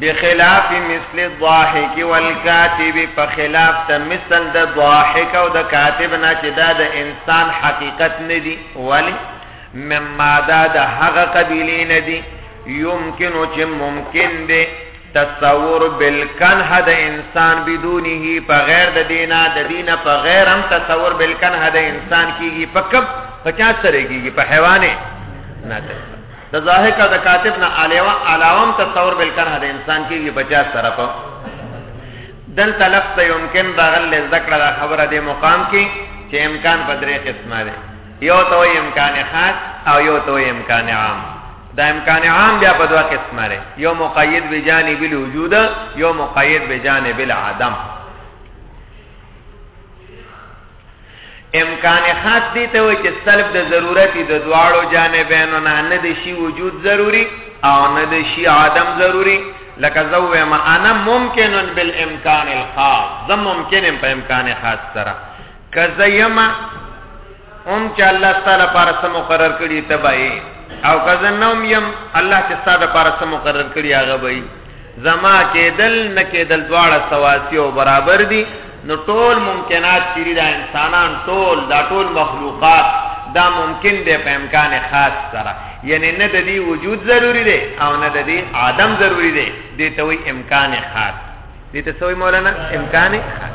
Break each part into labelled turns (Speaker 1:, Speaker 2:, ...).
Speaker 1: بخلاف مثل الضاحك والكاتب په خلاف ته مثل د ضاحك او د کاتب نه چې دا د انسان حقیقت نه دی ولی مما دا د هغه قبیلې نه دی یمکن چې ممکن دی تصور بالکنه د انسان بدونه په غیر د دینه د دینه په غیر هم تصور بالکنه د انسان کیږي په کب 50 سره کیږي په حیوانه نه ده د ظاهر کا د کاتب نه علاوه علاوه تصور بالکنه د انسان کیږي 50 سره په دل طلب ته يمكن بغل ذکر د خبره د مقام کې چې امکان په درې قسمه ده یو تو امکان خاص او یو تو امکان عام دا امکان عام بیا په دوه قسمه لري یو مقید بجانب الوجود یو مقید بجانب العدم امکان خاص دی ته وي چې سلب د ضرورتي د دواړو جانبینو نه نه د شی وجود ضروری او نه د شی عدم ضروری لکه زو ما انا ممکن بالامکان الخاص زم ممکن په امکان خاص سره کزیما هم چې الله ستاسو لپاره سم مقرر کړی ته بای او کزه نوم يم الله چې ستاسو لپاره سم مقرر کړی هغه بای زما کېدل نه کېدل دواړه سواسی او برابر دي نو ټول ممکنات چې دا انسانان ټول دا ټول مخلوقات دا ممکن دی په امکان خاص سره یعنی نه د دې وجود ضروری دی او نه د دې عدم ضروری دی دې ته وی امکان خاص دې ته سوې مولانا امکان خاص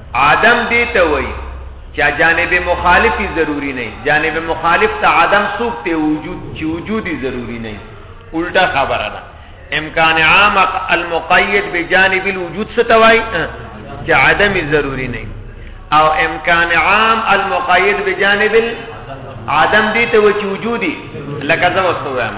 Speaker 1: عدم دې ته وایي چې جانب مخالفي ضروری نه جانب مخالف ته عدم سوق ته وجود چې وجودي ضروری نه الټا خبره ده امکان عام المقید بجانب الوجود ستوای چې عدم ضروری نه او امکان عام المقید بجانب عدم دي ته چې وجودي لکه زما وایم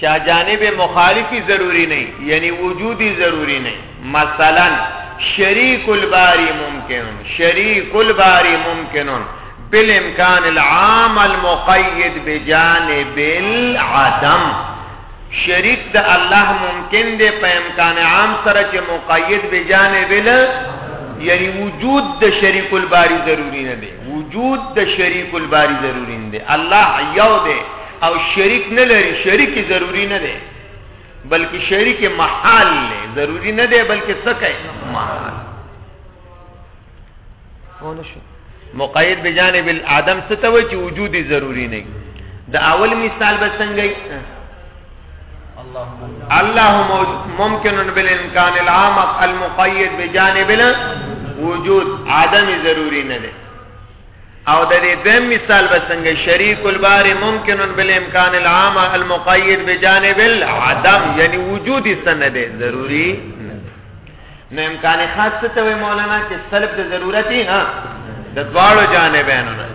Speaker 1: چا جانب مخالفی ضروری نه یعنی وجودی ضروری نه مثلا شریک الباری ممکنون شریک الباری ممکنون بالامکان العام المقید بجانب العدم شریک د الله ممکن دی په امکان عام سره چې مقید بجانب العدم یعنی وجود د شریک الباری ضروری نه دی وجود د شریک الباری ضروری نه دی الله یو دی او شریک نه لري شریک ضروری نه دی بلکې شریک محال نه ضروری نه دی بلکې څه کوي محال ونشو مقید بجانب العدم څه ته وایي چې وجودي ضروری نه د اول مثال به څنګه الله ممکن بالامکان العام المقید بجانب الوجود عدم ضروری نه دی او د دې دویم مثال به څنګه شریک البار ممکن بالامکان العام المقید بجانب العدم یعنی وجود سند ضروری نه امکان خاص څه ته مولانا چې سلب د ضرورتي ها د دواړو جانبانو نه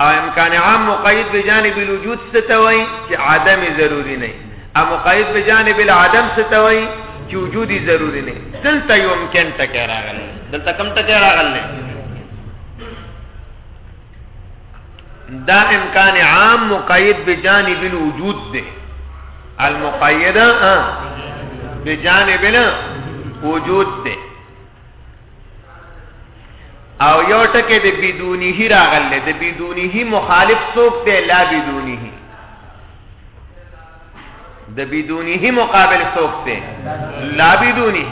Speaker 1: او امکان عام مقید بجانب الوجود څه ته وای چې عدم ضروری نه او مقید بجانب العدم څه ته وای چې وجودي ضروری نه دلته یو امکان ټکی راغلی دلته کم ټکی راغلی دا امکان عام مقید بجانب الوجود دی المقید بجانب الوجود دی او یو ټکی د بدونه راغلی د بدونه مخالف څوک دی لا بدونه د بدونه مقابل څوک دی لا بدونه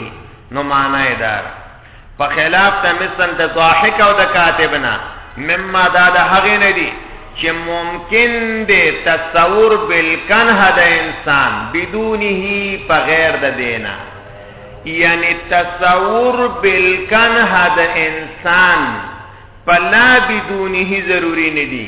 Speaker 1: نو معنا یې دار په خلاف د مثل د ضاحک او د کاتبنا مما دا د هغې نه دي چې ممکن دی تصور بالکنه د انسان بدونه په غیر د دینا یعنی تصور بالکنه د انسان پلا بدونه ضروری نه دی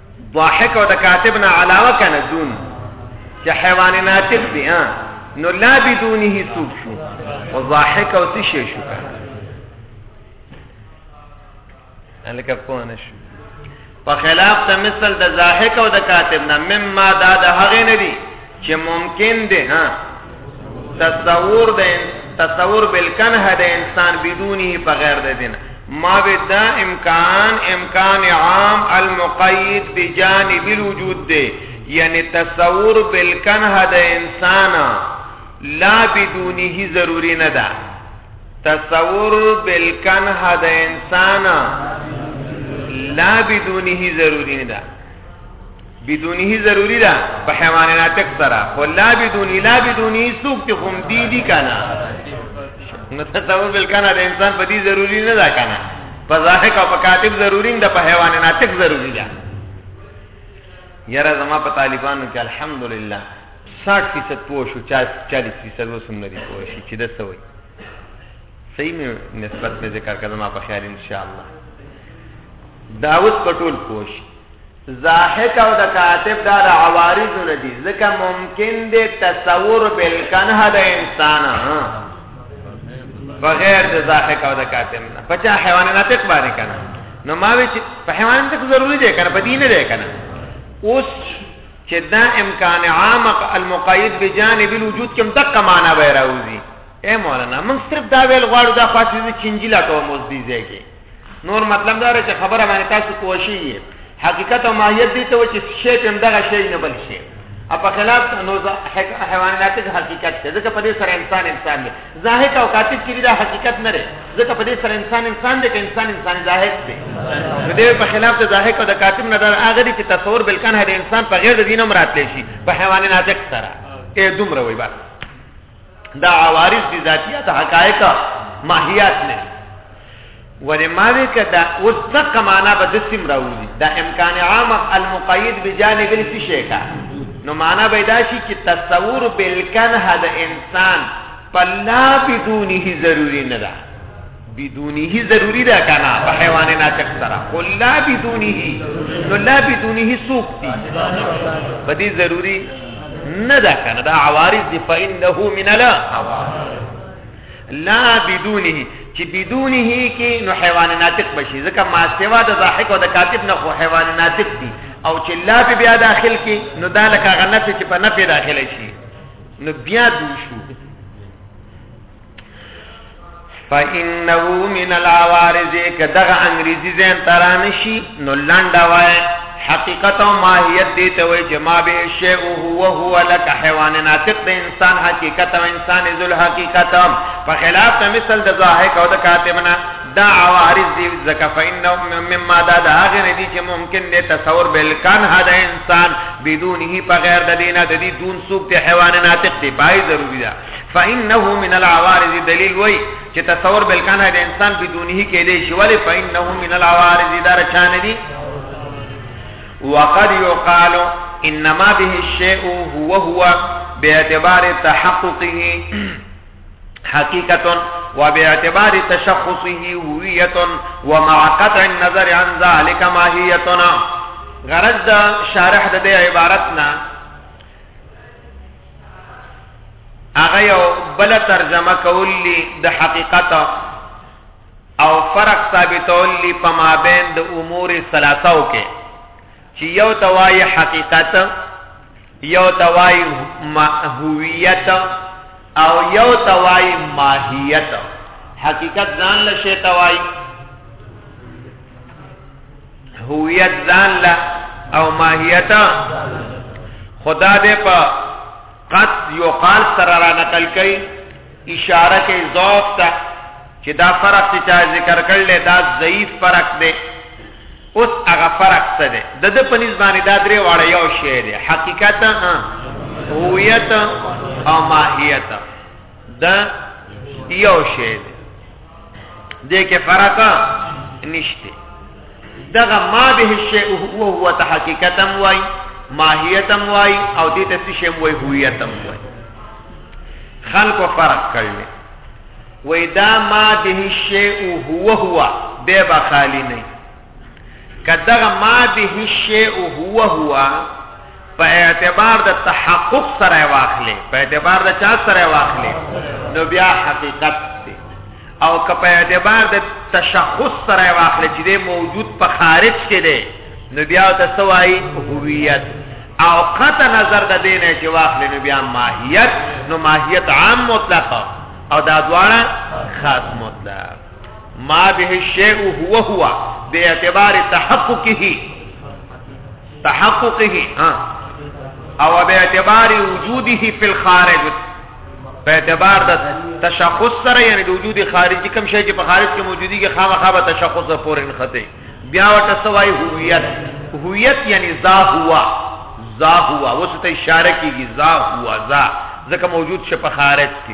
Speaker 1: ضاحک او د کاتب نه علاوه کنه دون چې حیوان ناطق دی ها نو لا بدونه سوق شو او ضاحک او څه شي شو کنه الکه په نه شو په خلاف د مثل د ضاحک او د کاتب نه مما دا د هغه نه دی چې ممکن دی ها تصور د تصور بالکنه د انسان بدونه په غیر د دین ما به دا امکان امکان عام المقید بجانب الوجود دی یعنی تصور بالکنه د انسان لا بدونه ضروری نه ده تصور بالکنه د انسان لا بدونه ضروری نه ده بدونه ضروری ده په حیوان ناطق سره خو لا بدونه لا بدونه سوق ته هم دی دی کنه نو تصور بل کنه د انسان په دې ضروری نه ده کنه په ظاهر او په کاتب ضروری ده په حیوان ناطق ضروری ده یاره زما په طالبانو کې الحمدلله 60% پوه شو 40% وسم نه دي پوه شي چې د سوي صحیح مې نسبت مې ذکر کړم ما په خیال ان شاء الله داوود پټول پوه شي ضاحک او د کاتب دا د عوارضو نه دي ځکه ممکن دی تصور بالکنه د انسان بغیر د ضاحک او د کاتب نه په چا حیوان ناطق باندې کنه نو ما وی چې په حیوان ناطق ضروری دی کنه په دین نه دی کنه اوس چې دا امکان عام المقید بجانب الوجود کوم دقه معنا به راوځي اے مولانا موږ صرف دا ویل غواړو دا خاصه چې چنجي لا کوم اوس دی ځای کې نور مطلب دا چې خبره باندې تاسو کوه شي حقیقت او ماهیت دي ته چې شی په دغه شی نه بل شي په خلاف نو حیوانات د حقیقت څخه ځکه په دې سره انسان انسان دی ظاهر او کاتب چې دا حقیقت نه لري ځکه په دې سره انسان انسان دی که انسان انسان ظاهر دی د دې په خلاف د ظاهر او د کاتب نه دا هغه دي چې تصور بلکان هر انسان په غیر دینه مراد لشي په حیوانات سره ته دومره وای بس دا عوارض دي ذاتیات حقایق ماهیات نه ولې ما وی کدا اوس دغه معنا به د سیم راوځي دا امکان عام المقید بجانب الفشی کا نو معنا به دا شي چې تصور بالکنه د انسان پلا بدونه ضروری نه ده بدونه ضروری ده کنه په حیوان ناطق سره قل لا بدونه نو لا بدونه سوق دي په دې ضروری نه ده کنه دا عوارض دي فانه من لا لا بدونه چې بدونه کې نو حیوان ناطق بشي ځکه ما سوا د ضاحک او د کاتب نه خو حیوان ناطق دي او چې لا په بیا داخل کې نو دا لکه غنفه چې په نفي داخله شي نو بیا دوشو فإنه من العوارض کدغه انګریزي زین ترانشي نو لنډه وای حقیقت او ماهیت دې ته وای چې ما به شی او هو هو لك حیوان ناطق د انسان حقیقت او انسان ذل حقیقت په خلاف ته مثل د ظاهر او د کاتبنا دا عوارض دی ځکه فإنه مما دا دا هغه ندي چې ممکن دې تصور بالکان هدا انسان بدون هی په غیر د دینه د دې دون سوق ته حیوان ناطق دی پای ضروری ده فإنه من العوارض دلیل وای چې تصور بالکان هدا انسان بدونه کې دی شواله فإنه من العوارض دا رچانه دی وقد يقال إنما به الشيء هو هو باعتبار تحققه حقيقة وباعتبار تشخصه هوية ومع قطع النظر عن ذلك ماهيتنا غرض دا شارح دا دي عبارتنا هغه یو بل ترجمه کول لی د حقیقت او فرق ثابتول لی په مابین د امور ثلاثه او کې چې یو توای حقیقت یو توای هویت او یو توای ماهیت حقیقت ځان له شی توای هویت ځان له او ماهیت خدا دې په قد یو قال سره را نقل کړي اشاره کې ضعف ته چې دا فرق چې چا ذکر کړل دا ضعیف فرق دی اوس هغه فرق څه دی د د پنځ باندې دا درې واړه یو شی دی حقیقت هویت او ماهیت دا یو شی دی دې کې فرق نشته دغه ما به شی هو هو ته حقیقتم وای ماهیتم وای او دې ته څه شی وای هویتم وای خلق فرق کړل وای دا ما به شی هو هو به خالی نه کدغه ما به شیء هو هو په اعتبار د تحقق سره واخلې په اعتبار د چا سره واخلې نو بیا حقیقت دی او که په اعتبار د تشخص سره واخلې چې د موجود په خارج کې دی نو بیا د سوای هویت او قطع نظر د دین چې واخلې نو بیا ماهیت نو ماهیت عام مطلق او دا دواړه خاص مطلق ما به الشیء هو هو د اعتبار تحققه تحققه ها او به اعتبار وجوده فی الخارج په اعتبار د تشخص سره یعنی د وجود خارجي کوم شی چې په خارج کې موجودي کې خامخا به تشخص پورې نه خته بیا ورته سوای هویت هویت یعنی ذا هوا ذا هوا وسته اشاره کیږي ذا هوا ذا ځکه موجود شي په خارج کې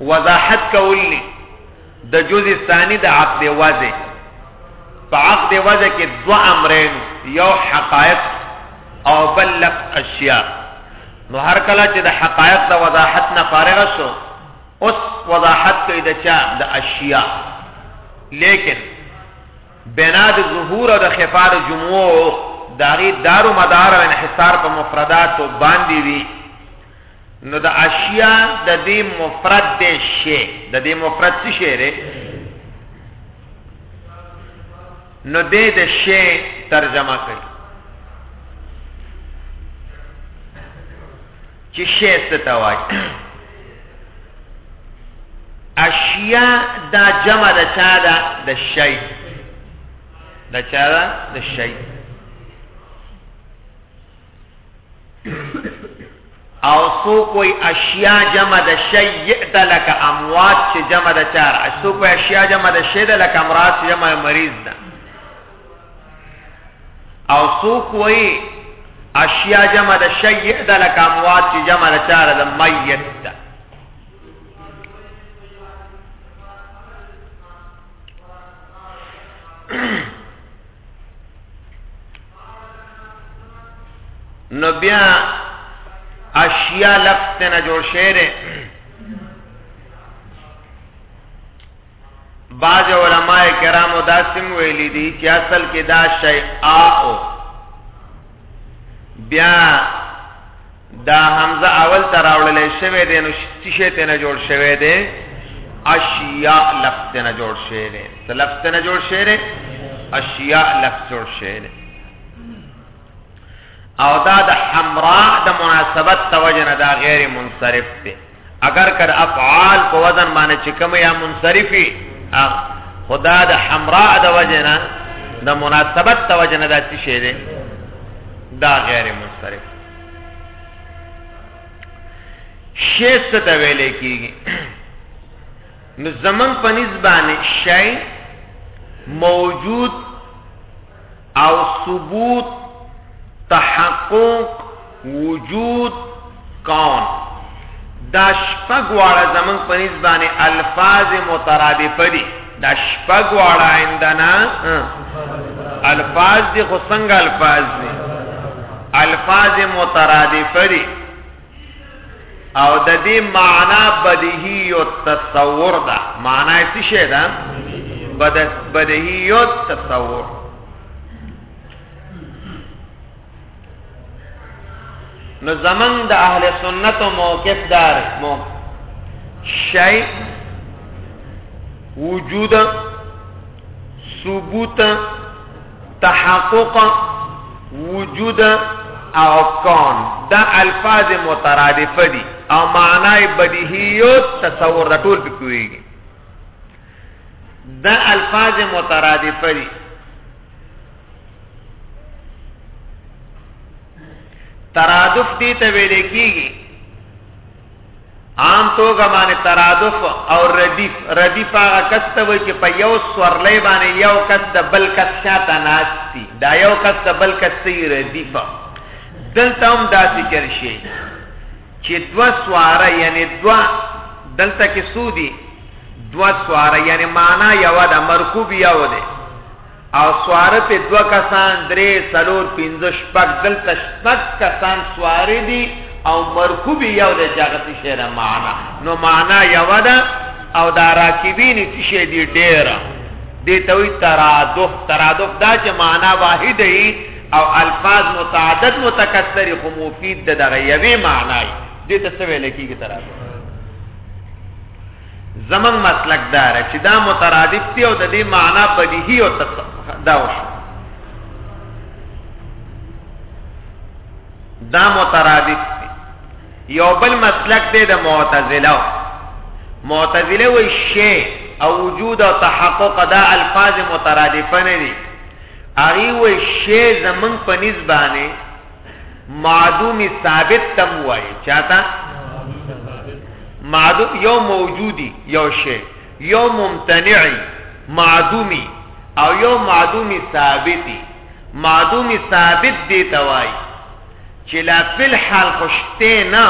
Speaker 1: وضاحت کولی د جزء ثانی د عقد وضع په عقد وضع کې دو امرین یو حقائق او بل لفظ اشیاء نو هر کله چې د حقائق د وضاحت نه فارغ شو اوس وضاحت کوي د چا د اشیاء لیکن بنا د ظهور او د خفار جمعو داغي دارو مدار او انحصار په مفردات باندې وی نو د اشیا د دې مفرد دی شی د دې مفرد څه شی دی نو دې د شی ترجمه کړي چې شی څه ته وایي اشیا دا جمع د چا ده د شی د چا ده د شی او سو کوئی اشیاء جمع د شیء د لک اموات چې جمع د چار سو کوئی اشیاء جمع د شیء د لک امراض چې جمع مریض ده او سو کوئی اشیاء جمع د شیء د لک اموات چې جمع د چار د میت ده Mm-hmm. نو بیا اشیاء لفظ ته نه جوړ شعر بعض علماء کرامو دا سم ویلي دي چې اصل کې دا شی آ او بیا دا حمزه اول ته راوړل شوی دی نو څه شی ته نه جوړ شوی دی اشیاء لفظ ته نه جوړ شوی دی څه لفظ ته نه جوړ شوی دی اشیاء لفظ جوړ شوی دی او دا د حمراء د مناسبت توجه نه دا غیر منصرف دی اگر کر افعال په وزن باندې چې کوم یا منصرفي خدا د حمراء د وجنه د مناسبت د وجنه د څه شی دی دا غیر منصرف شیخ ته ویل کیږي نو زمن په نسبانه شی موجود او ثبوت تحقق وجود کون دا شپږ واړه زمون په نسبت باندې الفاظ مترادفه دي دا شپږ واړه عندنا الفاظ دي خو څنګه الفاظ دي الفاظ مترادفه دي او د دې معنا بدیهی او تصور ده معنا یې څه شی ده بد بدیهی او تصور نو زمن د اهل سنت او موقف دار مو شی وجود ثبوت تحقق وجود او کون دا الفاظ مترادف دي او معنی بدیهی تصور رټول پکويږي دا الفاظ مترادف دي ترادف دي ته ویل کیږي عام توګه باندې ترادف او ردیف ردیف هغه کس ته وایي چې په یو سورلې باندې یو کس د بل کس شاته ناشتي دا یو کس د بل کس سي ردیف دلته هم دا ذکر شي چې دوا سواره یعنی دوا دلته کې سودی دوا سواره یعنی معنا یو د مرکوب یو ده او سواره پې دوه کسان، درې، څلور، پنځه، شپږ، دلته شپږ کسان سواره دي او مرکوب یې یو دی چې هغه څه شی ده؟ معنا. نو معنا یوه ده او دا راکبین یې څه شی دي؟ ډېره. دې ته وایي ترادف. ترادف دا چې معنا واحده وي او الفاظ متعدد متکثر خو مفید د دغه یوې معنا وي. دې ته څه ویل کېږي ترادف؟ زمونږ مسلک دا دی چې دا مترادف دی او د دې معنا بدیهی او دا وشو دا مترادف دی یو بل مسلک دی د معتزله معتزله وی شی او وجود او تحقق دا الفاظ مترادفه نه دي هغه وی شی زمون په نسبانه معدوم ثابت تم وای چاته معدوم یو موجودی یو شی یو ممتنعی معدومی او یو معدومی ثابتی معدومی ثابت دی توای چې لا فل حال خوشته نه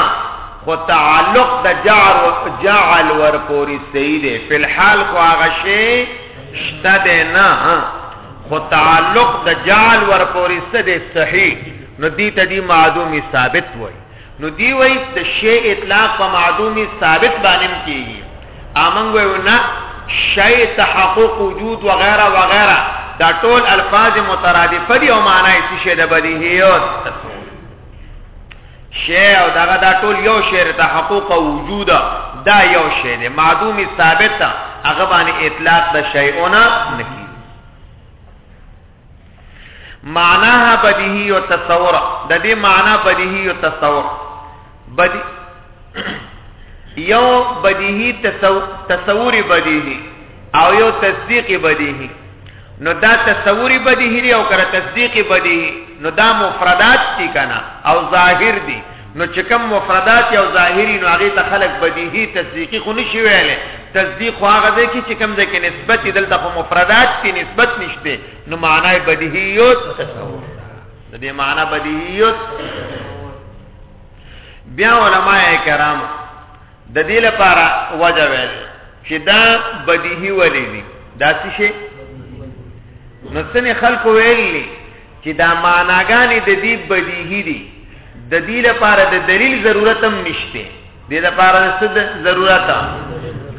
Speaker 1: خو تعلق د جعل جعل ور پوری سیده فل حال خو هغه شی شته نه خو تعلق د جعل ورپورې څه دی صحیح نو دې ته دی معدومی ثابت وای نو دی وای د شی اطلاق په معدومی ثابت باندې کیږي امنګ وای نه شی تحقق وجود وغیرہ وغیرہ دا ټول الفاظ مترادفه دي او معنی یې څه ده بدیهیات شی او دغه دا ټول یو شی ته حقوق او وجود دا یو شی دی معدوم ثابت ده هغه باندې اطلاق د شیونه نکی معناها بدیهی او تصور د دې معنا بدیهی او تصور بدی یو بدیهی تصور بدیهی او یو تصدیق بدیهی نو دا تصوری بدیهی دی او کړه تصدیق بدیهی نو دا مفردات دي کنه او ظاهر دي نو چې کوم مفردات او ظاهری نو هغه ته خلق بدیهی تصدیقی خو نشي ویلې تصدیق هغه دی چې کوم ځای کې نسبت دلته په مفردات کې نسبت نشته نو معنی بدیهیوت تصور د دې معنی بدیهیوت بیا علما کرام د دې لپاره وجه ویل چې دا بدیهی ولې دي دا څه شي نو څنګه خلکو ویلي چې دا معناګانې د دې بدیهی دي د دې لپاره د دلیل ضرورت هم نشته د دې لپاره څه ضرورت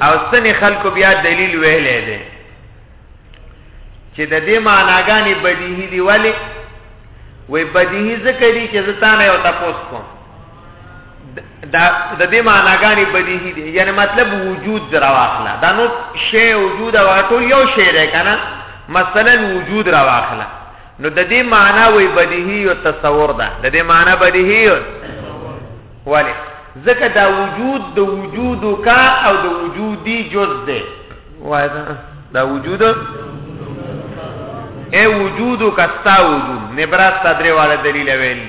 Speaker 1: او څنګه خلکو بیا دلیل ویلې دي چې د دې معناګانې بدیهی دي ولی وې بدیهی ذکر دي چې زتانه یو تاسو کوم دا د دې معناګانی بدیهی دي یعنی مطلب وجود دراواخله دا نو شی وجود او ټول یو شی دی کنه مثلا وجود راواخله نو د دې معنی وی بدیهی او تصور ده د دې معنی بدیهی ولی ځکه دا وجود د وجود کا او د وجودي جز ده وای دا دا وجود اے وجود کا ستا وجود نبرات تدریواله دلیل ویلی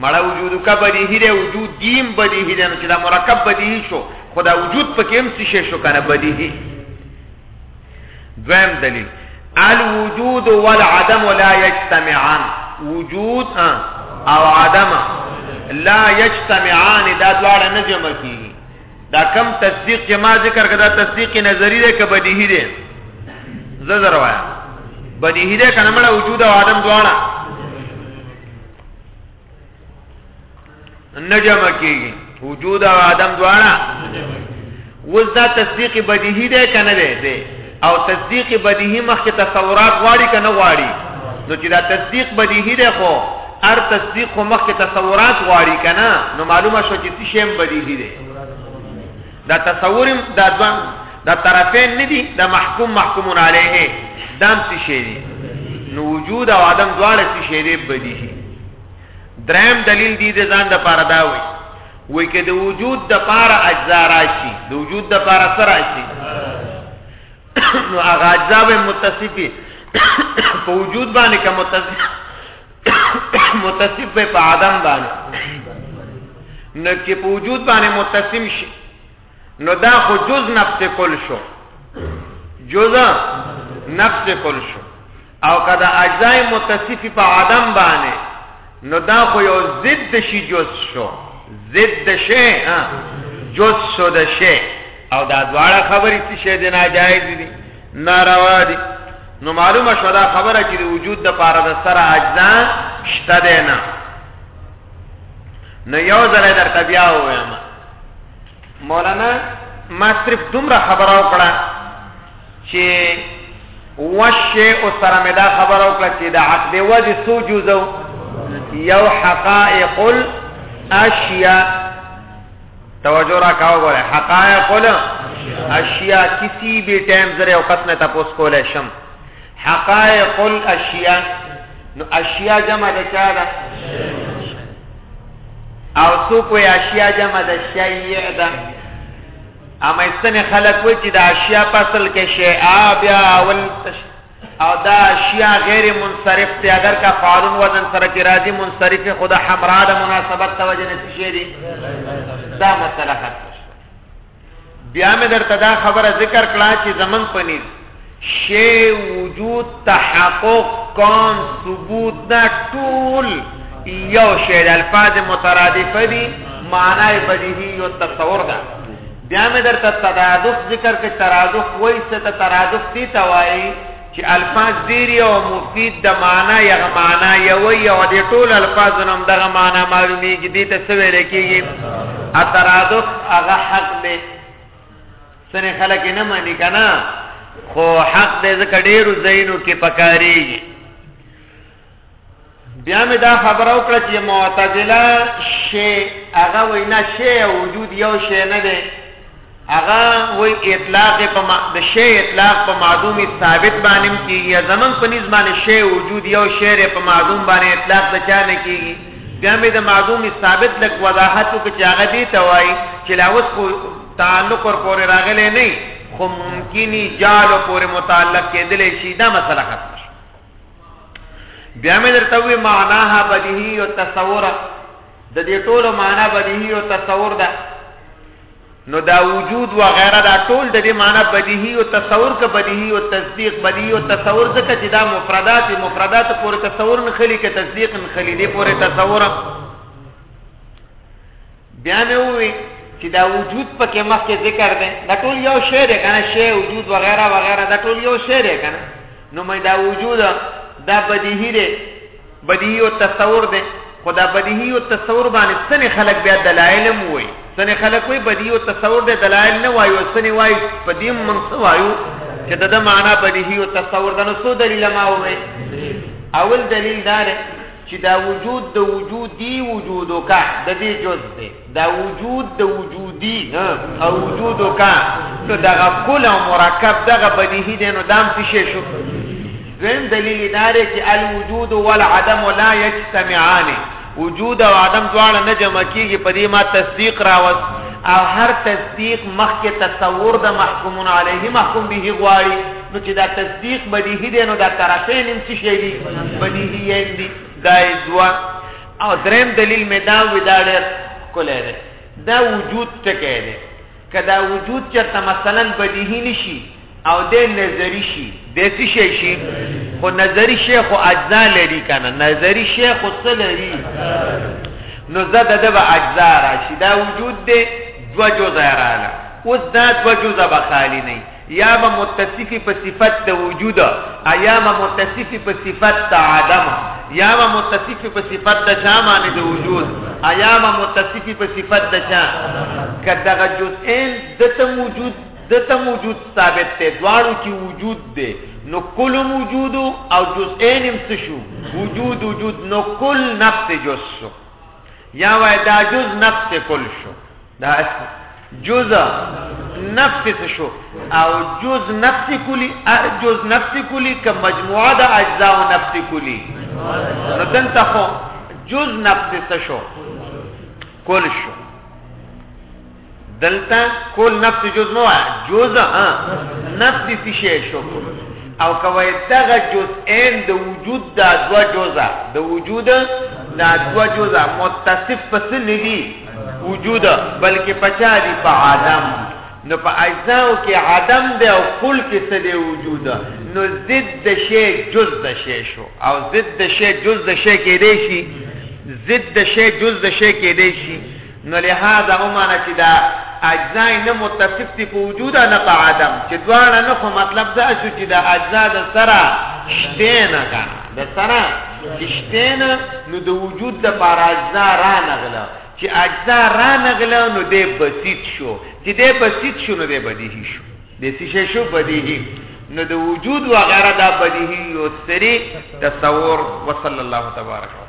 Speaker 1: مړه وجود کا بدیهی دی وجود دیم بدیهی دی نو چې دا مرکب بدیهی شو خو دا وجود پکې هم څه شی شو که نه بدیهی دویم دلیل الوجود والعدم لا یجتمعان وجود او عدم لا یجتمعان دا دواړه نه جمع کیږي دا کم تصدیق چې ما ذکر کړه دا تصدیق نظری دی که بدیهی دی زه زروایا بدیهی دی که نه مړه وجود او عدم دواړه نجم کیږي وجود او عدم دواړه وز دا تصدیق بدیهی ده کنه ده او تصدیق بدیهی مخکې تصورات غواړي کنه غواړي نو چې دا تصدیق بدیهی ده خو هر تصدیق خو مخکې تصورات غواړي کنه نو معلومه شو چې څه شی بدیهی ده دا تصورم دا دوان دا طرفین ندی دا محکوم محکومون علیه دام سی شیدی نو وجود او عدم دواړه سی شیدی بدی شی درم دلیل دی د ځان د پاره دا وای وای کې د وجود د پاره اجزا راشي د وجود د پاره سره راشي نو هغه اجزا به متصفی په وجود باندې کوم متصف متصف به په عدم باندې نو چې په وجود باندې متصم شي نو دا خو جز نفس کل شو جز نفس کل شو او کدا اجزای متصفی په عدم باندې نو دا خو یو ضد شي جز شو ضد شي جز شو د شي او دا دواړه خبرې څه شي د ناجایز دي ناروا دي نو معلومه شو دا خبره چې وجود د پاره د سره اجزا شته ده نه نو یو ځل درته بیا وایم مولانا ما صرف دومره خبره وکړه چې وشه او سره مې دا خبره وکړه چې د عقد وجه سو جزو یو حقائق الاشیاء توجہ را کاو بولے حقائق ول اشیاء کسی بھی ٹائم ذرے او قسم تپوس کولے شم حقائق الاشیاء نو اشیاء جمع د چا ده او سو کوئی اشیاء جمع د شیء ده اما استنه خلق وچ د اشیاء پسل کې شیء بیا اول تش او دا شیعه غیر منصرف ته اگر کا فعالون وزن سره کې راځي منصرف خدا حمرا د مناسبت توجه نه شي دي دا مسله خاصه بیا مې درته دا خبره ذکر کړه چې زمنګ پنيز شی وجود تحقق کون ثبوت دا ټول یو شی د الفاظ مترادفه دي معنی بدیهی او تصور ده بیا مې درته ترادف ذکر کې ترادف وایي څه ته ترادف دي ته وایي چې الفاظ ډېر او مفید د معنا یا معنا یو یو د ټول الفاظ نوم دغه معنا معلومیږي دي ته څه ویل کېږي ا ترادف هغه حق دی سره خلک نه مانی کنه خو حق دې ځکه ډېر زینو کې پکاريږي بیا مې دا خبره وکړه چې معتزله شی هغه وینا شی وجود یو شی نه دی هغه وی اطلاق په د شی اطلاق په معدوم ثابت باندې کیږي زمون په نسبت باندې شی وجود یو شی په معدوم باندې اطلاق د چا نه کیږي بیا مې د معدوم ثابت لک وضاحت وکړه چې هغه دی ته وای چې لا اوس خو تعلق ور پورې راغلی نه خو ممکنی جال پورې متعلق کېدلی شي دا مسله ختمه بیا مې درته وی معناها بدیهی او تصور د دې ټولو معنا بدیهی او تصور ده نو دا وجود و غیره دا ټول د دې معنا بدیهی او تصور ک بدیهی او تصدیق بدیهی او تصور ځکه چې دا مفردات مفردات پورې تصور نه خلی ک تصدیق نه خلی دې پورې تصور بیا مې ووی چې دا وجود په کې مخکې ذکر دی دا ټول یو شی دی کنه شی وجود وغیرہ وغیرہ دا ټول یو شی دی کنه نو مې دا وجود دا بدیهی دی بدیهی او تصور دی خدا بدیهی او تصور باندې څنګه خلق بیا دلایل مو وي څنګه خلق وي بدیهی او تصور د دلایل نه وایو څنګه وایي په دې موږ څه وایو چې دا معنا بدیهی او تصور د نو څه دلیل ما وایي اول دلیل دا دی چی دا وجود د وجودی وجودو کا د دې جز دی دا وجود د وجودی او وجودو کا نو دغه کل او مرکب دغه بدیهی دی نو دام پیشه شو دویم دلیل داره چې الوجود والعدم لا یجتمعان وجود او عدم دواړه نه جمع کیږي په دې ما تصدیق راوست او هر تصدیق مخکې تصور د محکومون علیه محکوم به غواړي نو چې دا تصدیق بدیهی دی نو دا طرفین هم څه شی دي بدیهیین دي دا دوا او دریم دلیل مې دا وی دا ډېر کولای دی دا وجود ټکی دی که دا وجود چېرته مثلا بدیهی نشي او د نظری شي د څه شي شي خو نظری شي خو اجزا لري کنه نظری شي خو څه لري نو زده د اجزا راشي دا وجود دی دو جزء رااله اوس دا دو جزء به خالی نه يا به متصف وي په صفت د وجود ايا به متصف وي په صفت د عدم يا به متصف وي په صفت د چا باندې د وجود ايا به متصف وي په صفت د چا کداغه جزئين د ته موجود د ته موجود ثابت دی دواړو کې وجود دی نو کل موجود او جزئین هم څه شو وجود وجود نو کل نفس جز شو یا وای دا جز نفس کل شو دا اسم جز نفس شو او جز نفس کلی جز نفس کلی که مجموعه د اجزاء او نفس کلی نو دلته خو جز نفس شو کل شو دلته کل نفس جز نو جز نفس تشه شو او کوي دغه جزئین د وجود دا دوا جزء د وجود دا دوا جزء متصف پس ندي وجود بلکې پچا دی په عدم نو په اجزاو کې عدم دی او کل کې څه دی وجود نو ضد د شی جز د شی شو او ضد د شی جز د شی کې دی شي ضد د شی جز د شی کې دی شي نو لهدا ومانه چې دا اجزا نه متصف دي په وجود نه په عدم چې دواړه نه خو مطلب دا شو چې دا اجزا د سره شته نه د سره دشتینا نو د وجود د پار اجزا را نغله چې اجزا را نغله نو د بسیط شو چې د بسیط شو نو د بدیهی شو د سیشه شو بدیهی نو د وجود و غیره دا بدیهی او سری تصور وصلی الله تبارک و